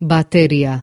bateria